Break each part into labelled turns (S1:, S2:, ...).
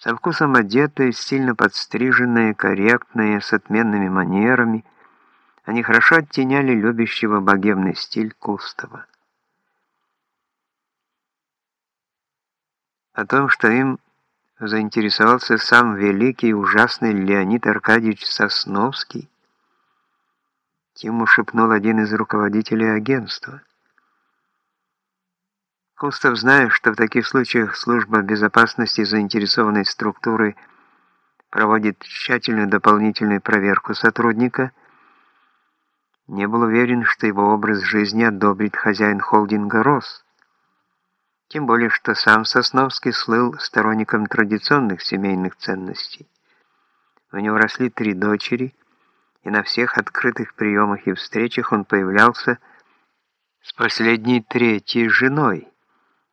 S1: со вкусом одетые, стильно подстриженные, корректные, с отменными манерами, они хорошо оттеняли любящего богемный стиль Кустова. О том, что им заинтересовался сам великий и ужасный Леонид Аркадьевич Сосновский, Тиму шепнул один из руководителей агентства. Кустов, зная, что в таких случаях служба безопасности заинтересованной структуры проводит тщательную дополнительную проверку сотрудника, не был уверен, что его образ жизни одобрит хозяин холдинга «Рос». Тем более, что сам Сосновский слыл сторонником традиционных семейных ценностей. У него росли три дочери, и на всех открытых приемах и встречах он появлялся с последней третьей женой,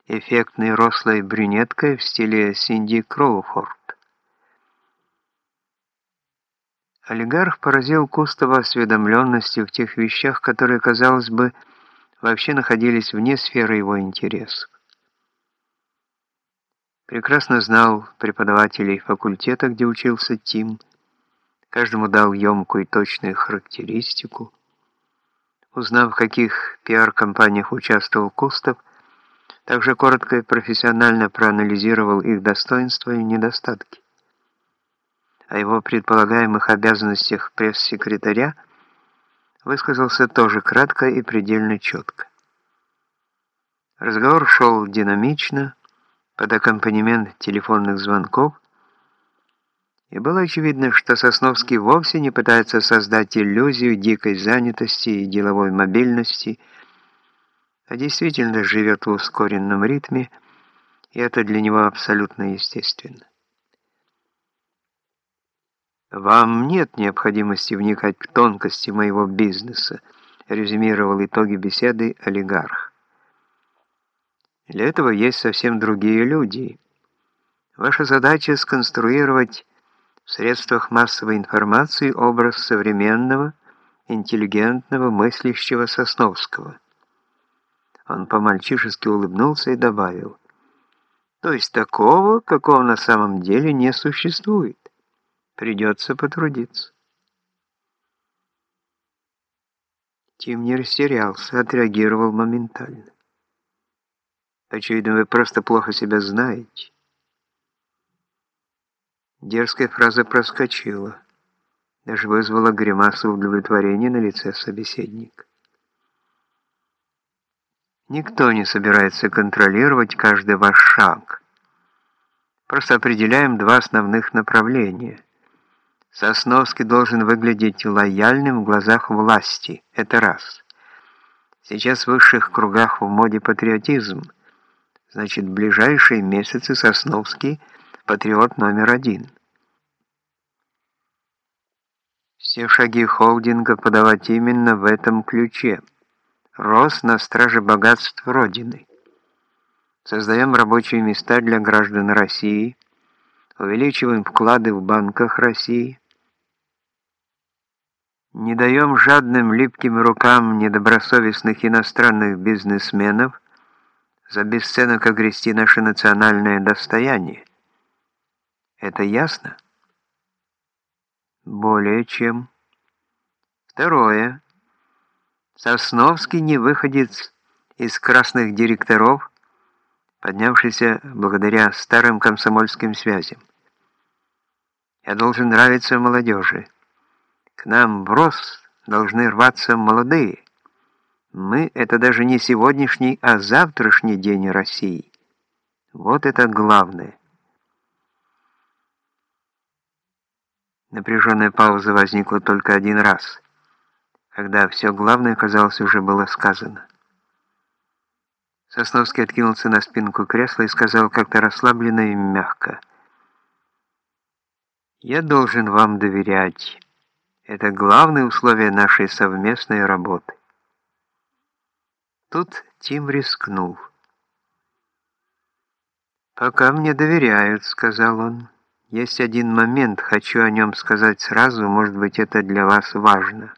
S1: эффектной рослой брюнеткой в стиле Синди Кроуфорд. Олигарх поразил Кустова осведомленностью в тех вещах, которые, казалось бы, вообще находились вне сферы его интересов. Прекрасно знал преподавателей факультета, где учился Тим, каждому дал емкую и точную характеристику. Узнав, в каких пиар-компаниях участвовал Кустов, также коротко и профессионально проанализировал их достоинства и недостатки. О его предполагаемых обязанностях пресс-секретаря высказался тоже кратко и предельно четко. Разговор шел динамично, под аккомпанемент телефонных звонков, и было очевидно, что Сосновский вовсе не пытается создать иллюзию дикой занятости и деловой мобильности, а действительно живет в ускоренном ритме, и это для него абсолютно естественно. «Вам нет необходимости вникать в тонкости моего бизнеса», резюмировал итоги беседы олигарх. Для этого есть совсем другие люди. Ваша задача сконструировать в средствах массовой информации образ современного, интеллигентного, мыслящего Сосновского. Он по-мальчишески улыбнулся и добавил, то есть такого, какого на самом деле не существует. Придется потрудиться. Тим не растерялся, отреагировал моментально. Очевидно, вы просто плохо себя знаете. Дерзкая фраза проскочила, даже вызвала гримасу удовлетворения на лице собеседника. Никто не собирается контролировать каждый ваш шаг. Просто определяем два основных направления. Сосновский должен выглядеть лояльным в глазах власти. Это раз. Сейчас в высших кругах в моде патриотизм – Значит, в ближайшие месяцы Сосновский – патриот номер один. Все шаги холдинга подавать именно в этом ключе. Рос на страже богатств Родины. Создаем рабочие места для граждан России, увеличиваем вклады в банках России, не даем жадным липким рукам недобросовестных иностранных бизнесменов – за бесценок огрести наше национальное достояние. Это ясно? Более чем. Второе. Сосновский не выходит из красных директоров, поднявшийся благодаря старым комсомольским связям. Я должен нравиться молодежи. К нам в рост должны рваться молодые. Мы — это даже не сегодняшний, а завтрашний день России. Вот это главное. Напряженная пауза возникла только один раз, когда все главное, казалось, уже было сказано. Сосновский откинулся на спинку кресла и сказал как-то расслабленно и мягко. «Я должен вам доверять. Это главное условие нашей совместной работы». Тут Тим рискнул. «Пока мне доверяют», — сказал он. «Есть один момент, хочу о нем сказать сразу, может быть, это для вас важно.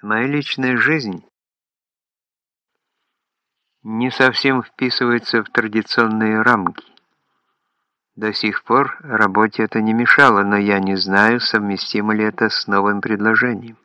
S1: Моя личная жизнь не совсем вписывается в традиционные рамки. До сих пор работе это не мешало, но я не знаю, совместимо ли это с новым предложением.